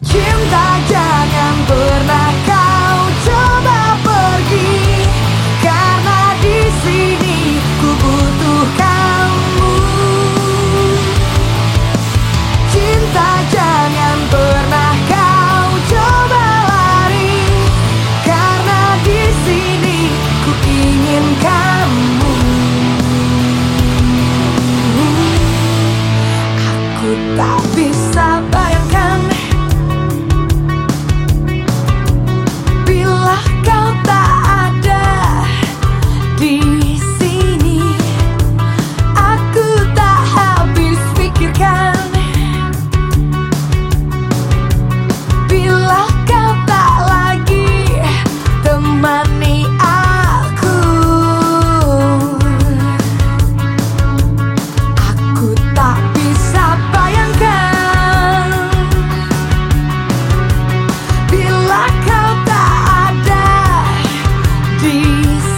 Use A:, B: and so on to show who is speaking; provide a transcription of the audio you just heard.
A: Cinta jangan pernah Please.